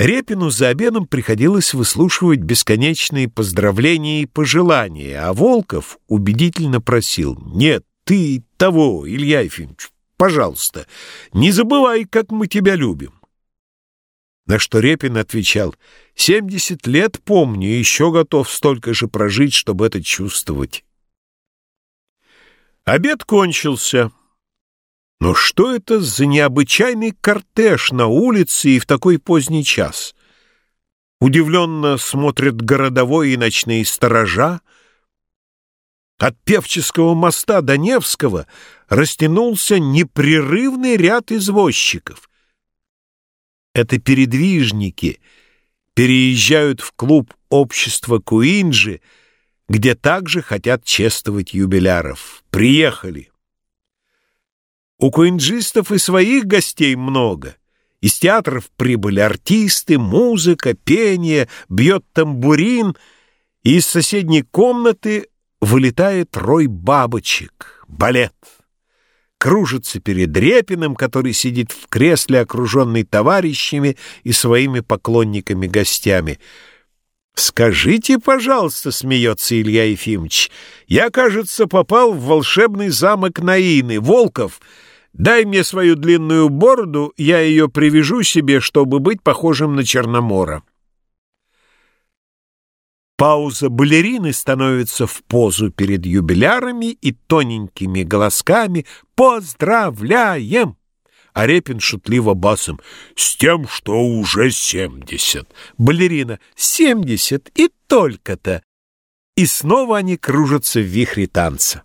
Репину за обедом приходилось выслушивать бесконечные поздравления и пожелания, а Волков убедительно просил «Нет, ты того, Илья Ефимович, пожалуйста, не забывай, как мы тебя любим». На что Репин отвечал «Семьдесят лет помню, еще готов столько же прожить, чтобы это чувствовать». Обед кончился. Но что это за необычайный кортеж на улице и в такой поздний час? Удивленно смотрят городовой и ночные сторожа. От Певческого моста до Невского растянулся непрерывный ряд извозчиков. Это передвижники переезжают в клуб общества Куинджи, где также хотят чествовать юбиляров. Приехали. У куинджистов и своих гостей много. Из театров прибыли артисты, музыка, пение, бьет тамбурин, и из соседней комнаты вылетает рой бабочек, балет. Кружится перед Репиным, который сидит в кресле, окруженный товарищами и своими поклонниками-гостями. «Скажите, пожалуйста», — смеется Илья Ефимович, — «я, кажется, попал в волшебный замок Наины, Волков». Дай мне свою длинную бороду, я ее привяжу себе, чтобы быть похожим на Черномора. Пауза балерины становится в позу перед юбилярами и тоненькими голосками «Поздравляем!» А Репин шутливо басом «С тем, что уже семьдесят!» Балерина «Семьдесят и только-то!» И снова они кружатся в вихре танца.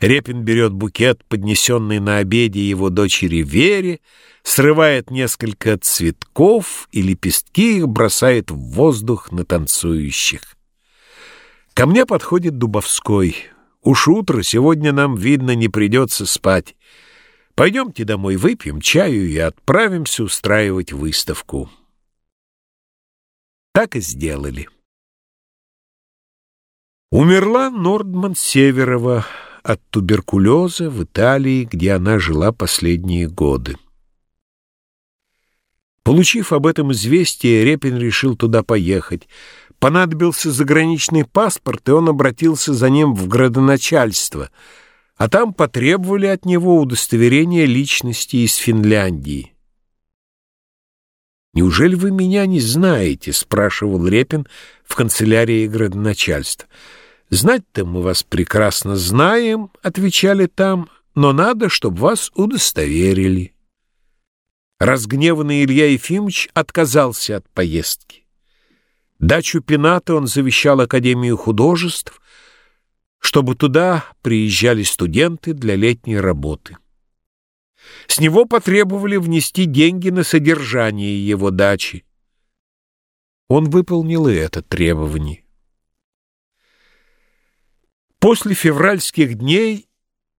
Репин берет букет, поднесенный на обеде его дочери Вере, срывает несколько цветков и лепестки их бросает в воздух на танцующих. Ко мне подходит Дубовской. Уж утро, сегодня нам, видно, не придется спать. Пойдемте домой, выпьем чаю и отправимся устраивать выставку. Так и сделали. Умерла Нордман Северова, от туберкулеза в Италии, где она жила последние годы. Получив об этом известие, Репин решил туда поехать. Понадобился заграничный паспорт, и он обратился за ним в градоначальство, а там потребовали от него удостоверения личности из Финляндии. «Неужели вы меня не знаете?» — спрашивал Репин в канцелярии градоначальства. «Знать-то мы вас прекрасно знаем», — отвечали там, «но надо, чтобы вас удостоверили». Разгневанный Илья Ефимович отказался от поездки. Дачу Пената он завещал Академию художеств, чтобы туда приезжали студенты для летней работы. С него потребовали внести деньги на содержание его дачи. Он выполнил и это требование. После февральских дней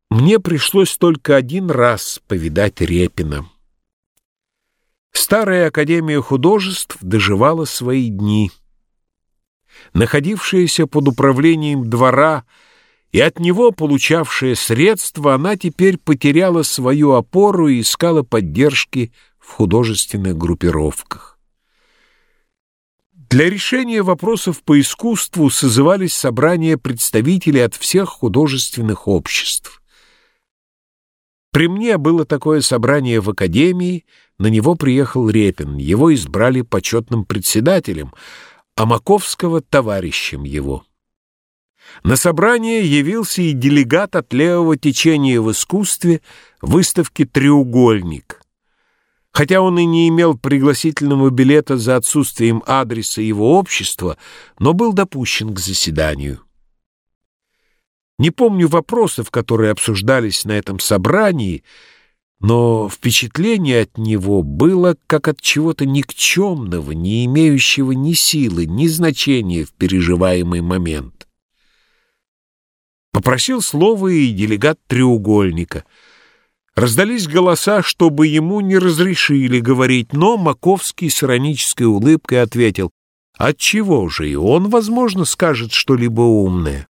мне пришлось только один раз повидать Репина. Старая Академия художеств доживала свои дни. Находившаяся под управлением двора и от него получавшая средства, она теперь потеряла свою опору и искала поддержки в художественных группировках. Для решения вопросов по искусству созывались собрания представителей от всех художественных обществ. При мне было такое собрание в Академии, на него приехал Репин, его избрали почетным председателем, а Маковского — товарищем его. На собрание явился и делегат от левого течения в искусстве выставки «Треугольник». Хотя он и не имел пригласительного билета за отсутствием адреса его общества, но был допущен к заседанию. Не помню вопросов, которые обсуждались на этом собрании, но впечатление от него было как от чего-то никчемного, не имеющего ни силы, ни значения в переживаемый момент. Попросил слова и делегат треугольника — Раздались голоса, чтобы ему не разрешили говорить, но Маковский с иронической улыбкой ответил, «Отчего же и он, возможно, скажет что-либо умное».